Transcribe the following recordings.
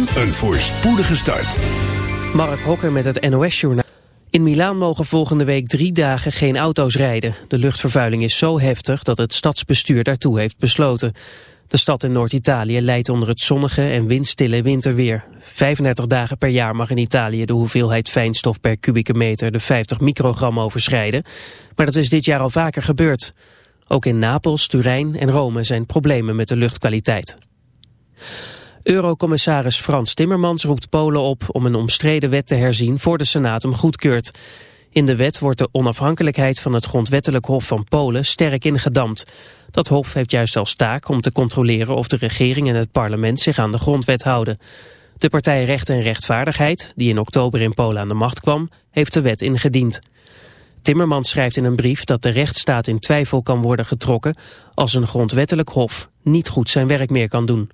een voorspoedige start. Mark Hokker met het NOS-journaal. In Milaan mogen volgende week drie dagen geen auto's rijden. De luchtvervuiling is zo heftig dat het stadsbestuur daartoe heeft besloten. De stad in Noord-Italië leidt onder het zonnige en windstille winterweer. 35 dagen per jaar mag in Italië de hoeveelheid fijnstof per kubieke meter de 50 microgram overschrijden. Maar dat is dit jaar al vaker gebeurd. Ook in Napels, Turijn en Rome zijn problemen met de luchtkwaliteit. Eurocommissaris Frans Timmermans roept Polen op om een omstreden wet te herzien voor de Senaat hem goedkeurt. In de wet wordt de onafhankelijkheid van het grondwettelijk hof van Polen sterk ingedamd. Dat hof heeft juist als taak om te controleren of de regering en het parlement zich aan de grondwet houden. De partij Recht en Rechtvaardigheid, die in oktober in Polen aan de macht kwam, heeft de wet ingediend. Timmermans schrijft in een brief dat de rechtsstaat in twijfel kan worden getrokken als een grondwettelijk hof niet goed zijn werk meer kan doen.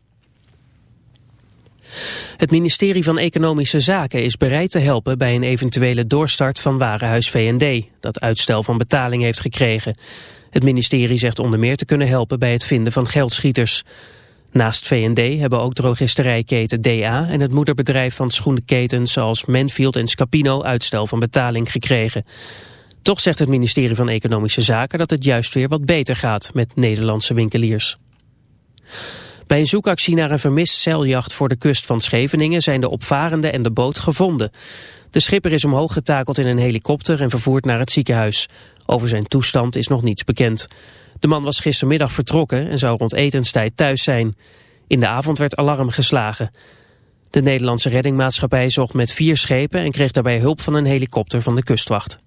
Het ministerie van Economische Zaken is bereid te helpen bij een eventuele doorstart van Warenhuis V&D, dat uitstel van betaling heeft gekregen. Het ministerie zegt onder meer te kunnen helpen bij het vinden van geldschieters. Naast V&D hebben ook drogisterijketen DA en het moederbedrijf van schoenenketens zoals Manfield en Scapino uitstel van betaling gekregen. Toch zegt het ministerie van Economische Zaken dat het juist weer wat beter gaat met Nederlandse winkeliers. Bij een zoekactie naar een vermist zeiljacht voor de kust van Scheveningen zijn de opvarende en de boot gevonden. De schipper is omhoog getakeld in een helikopter en vervoerd naar het ziekenhuis. Over zijn toestand is nog niets bekend. De man was gistermiddag vertrokken en zou rond etenstijd thuis zijn. In de avond werd alarm geslagen. De Nederlandse reddingmaatschappij zocht met vier schepen en kreeg daarbij hulp van een helikopter van de kustwacht.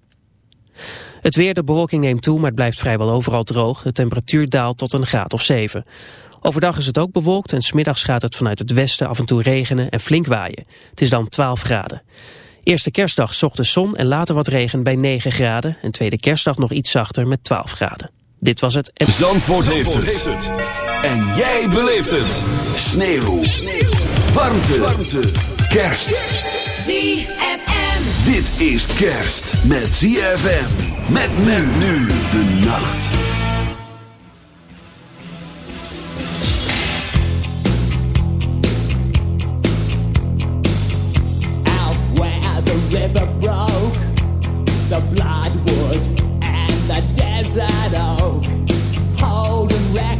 Het weer, de bewolking neemt toe, maar het blijft vrijwel overal droog. De temperatuur daalt tot een graad of 7. Overdag is het ook bewolkt en smiddags gaat het vanuit het westen af en toe regenen en flink waaien. Het is dan 12 graden. Eerste kerstdag ochtends zon en later wat regen bij 9 graden. En tweede kerstdag nog iets zachter met 12 graden. Dit was het. Zandvoort, heeft, het. En jij beleeft het. Sneeuw. Sneeuw. Warmte. Warmte. Kerst. ZFM. Dit is kerst met ZFM. Met men nu de nacht. River broke, the bloodwood and the desert oak, holding wrecks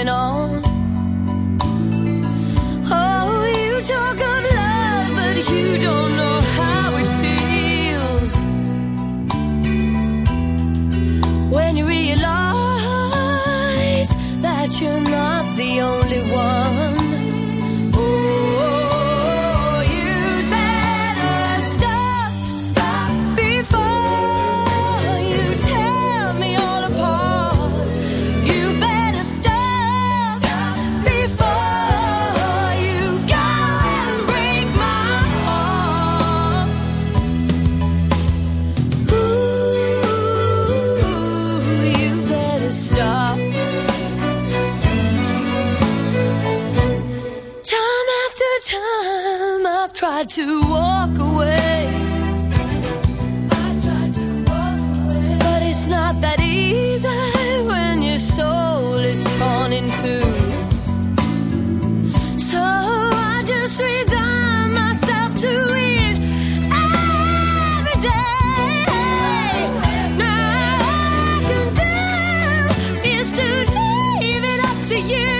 and all you.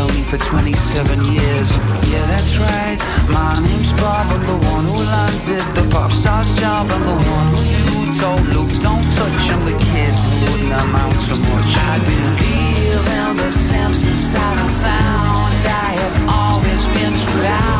Been lonely for 27 years. Yeah, that's right. My name's Bob. I'm the one who landed the pop star's job. I'm the one who told Luke, don't touch. I'm the kid who wouldn't amount to much. I believe in the sense of sound. I have always been too loud.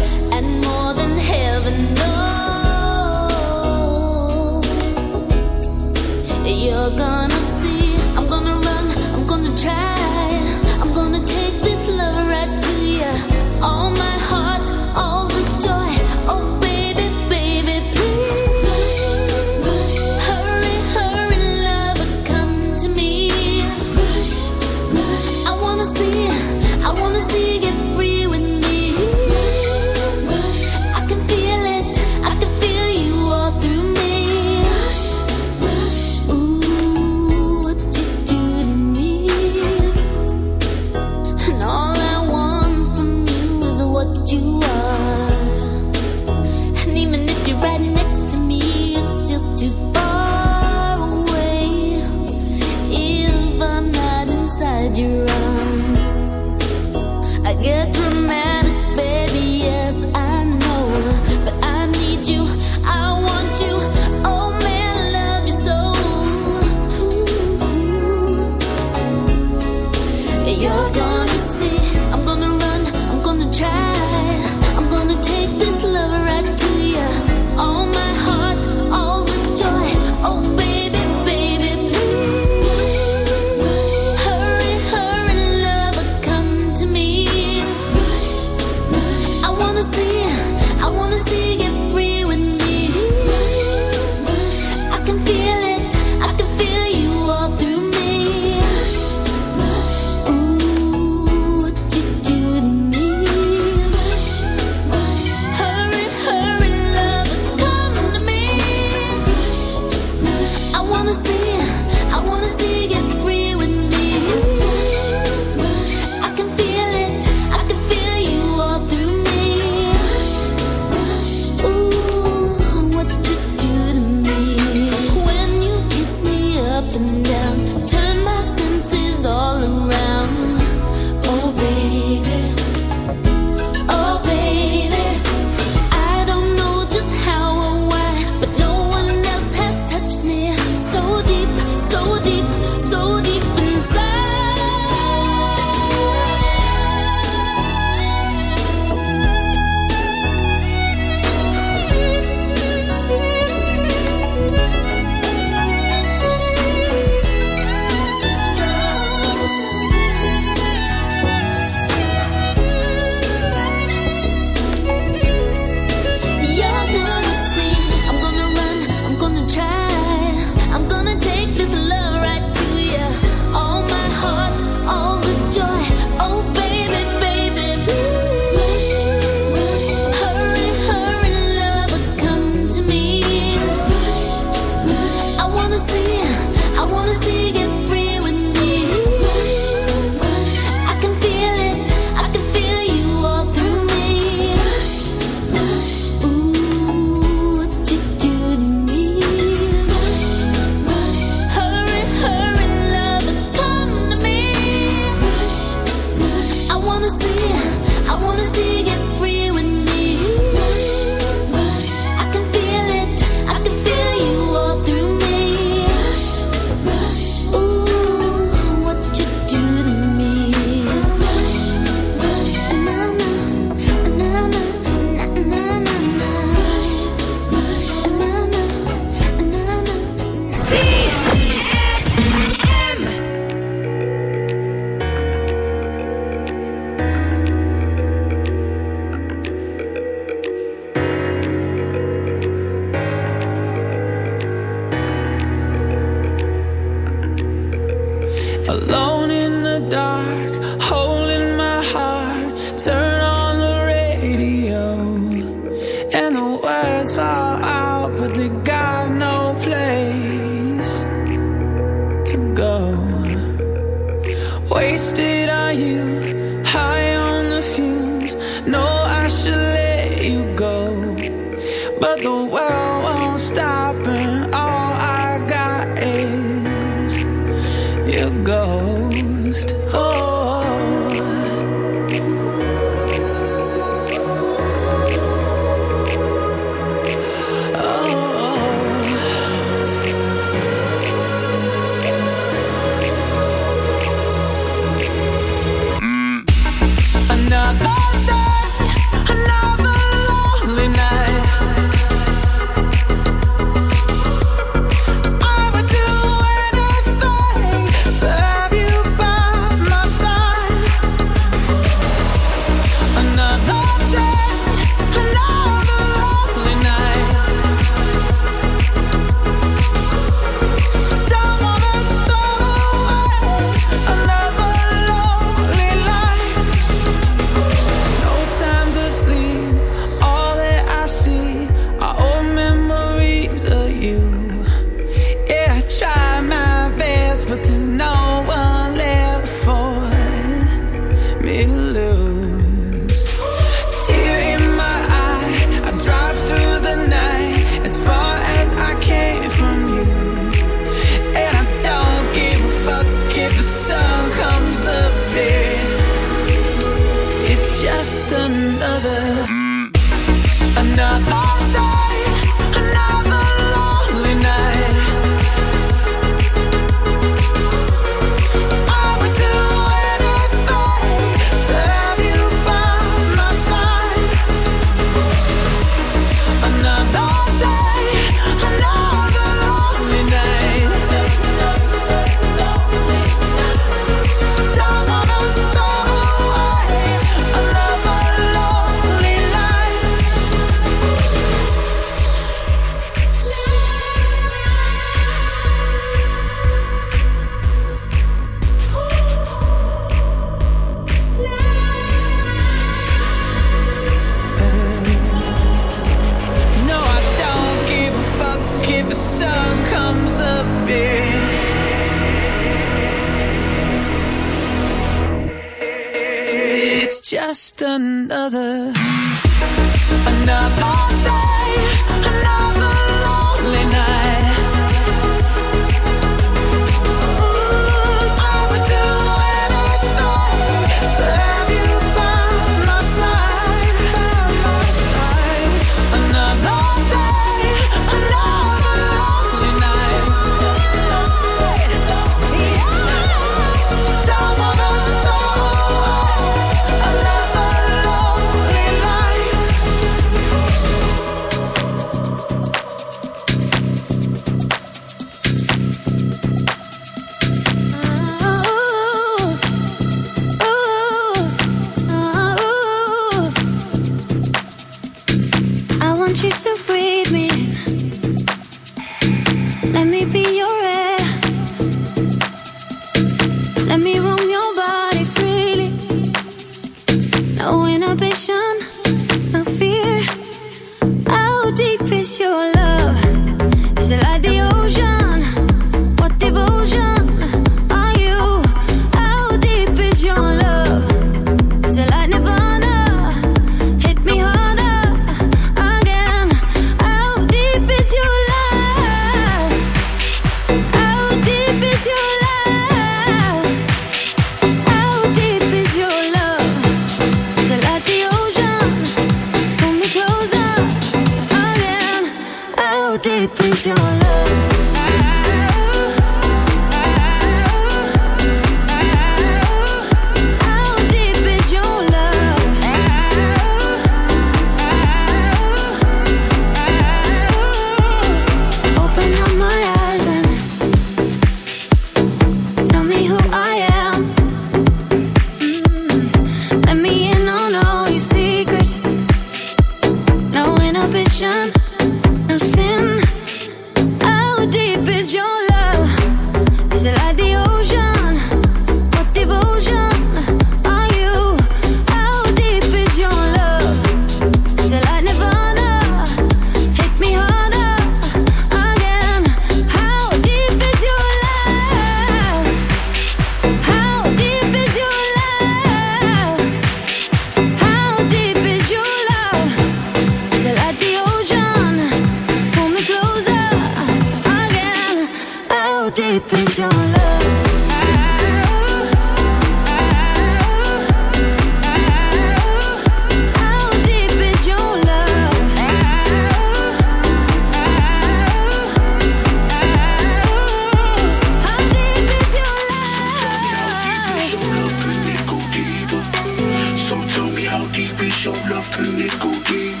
Show love can it go deep?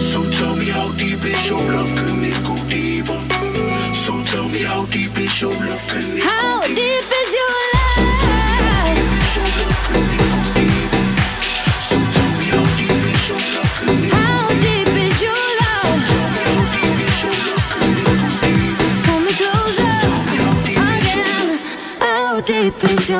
So tell me how deep is your love can it go deeper? So tell me how deep is your love can it go me How deep is your love? How deep is your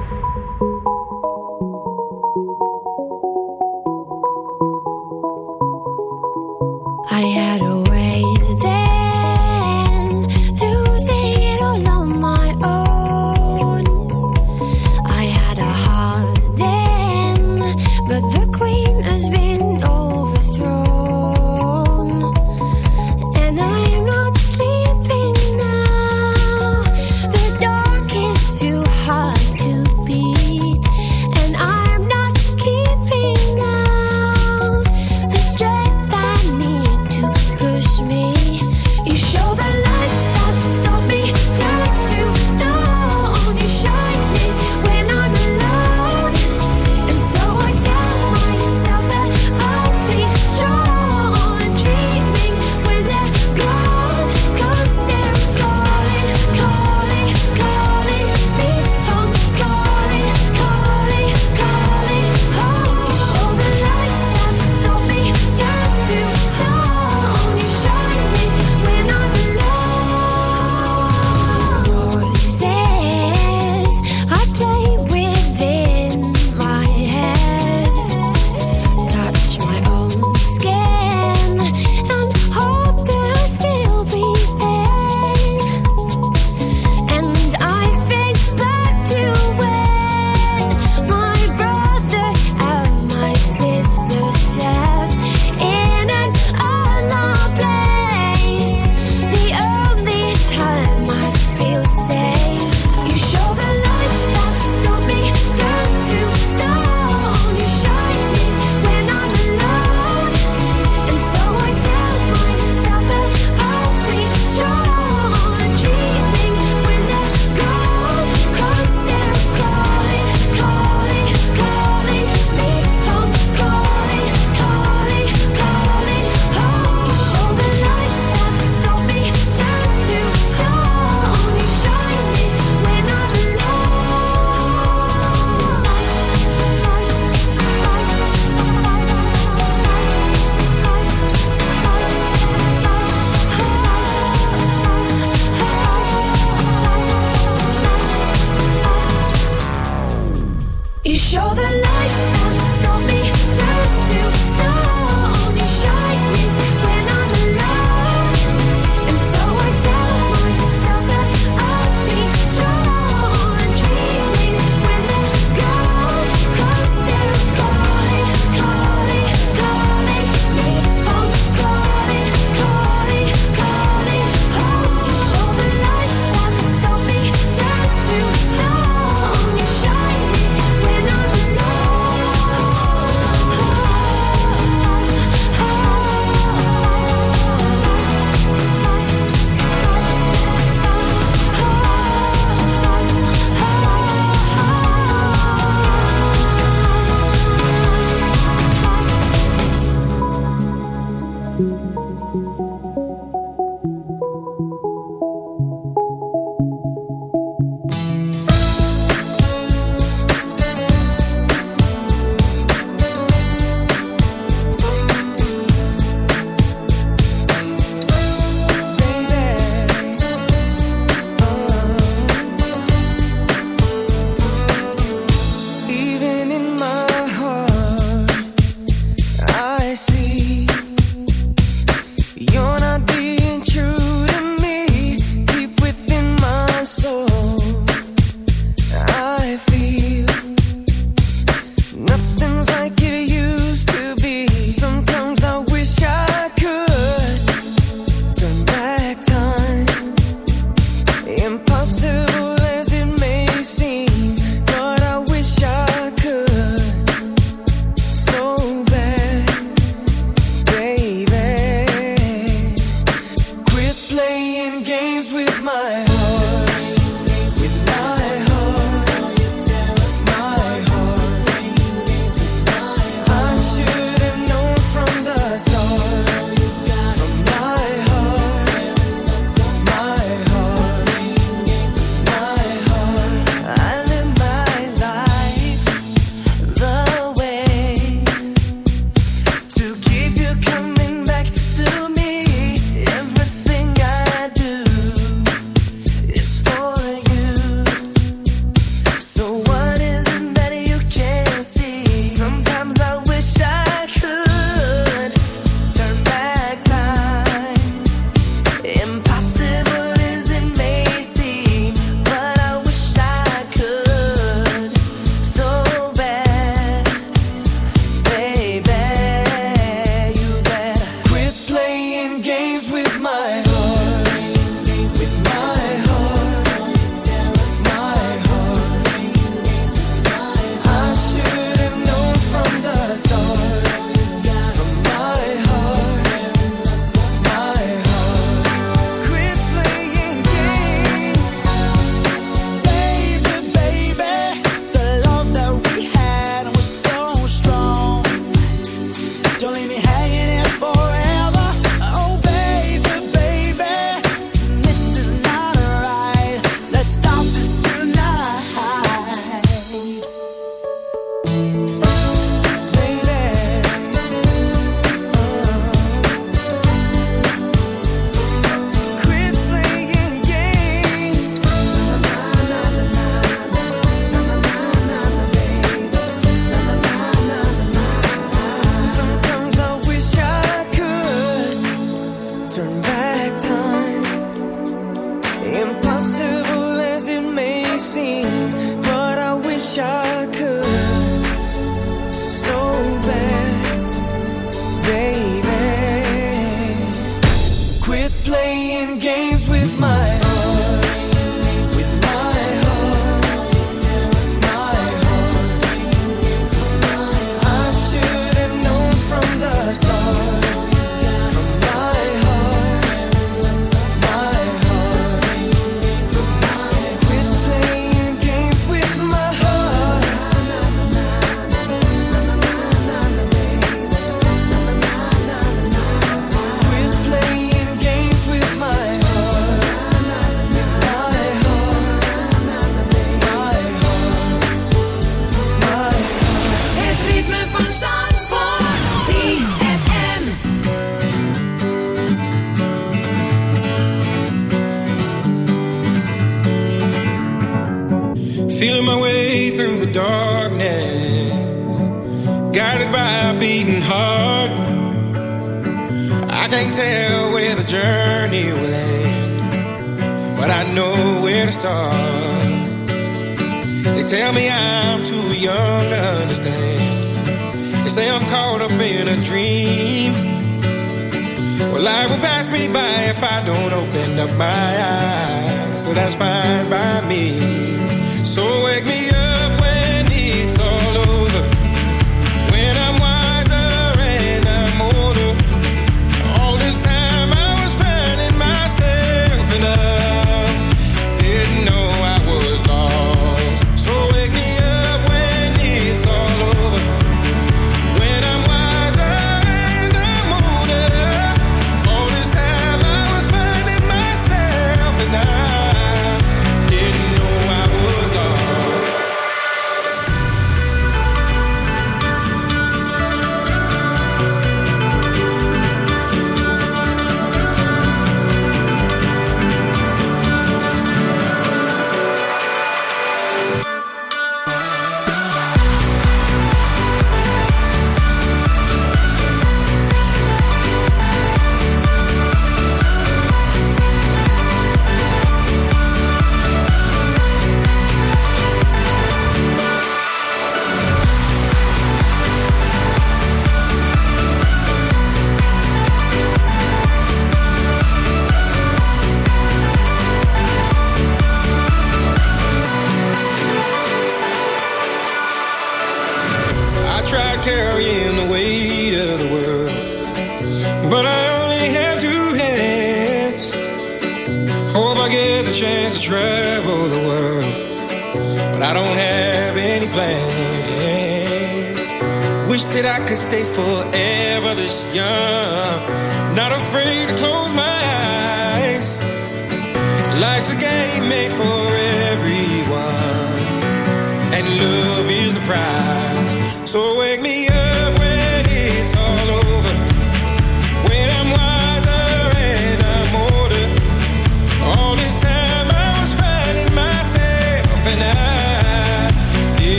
Turn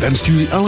wenst jullie alle...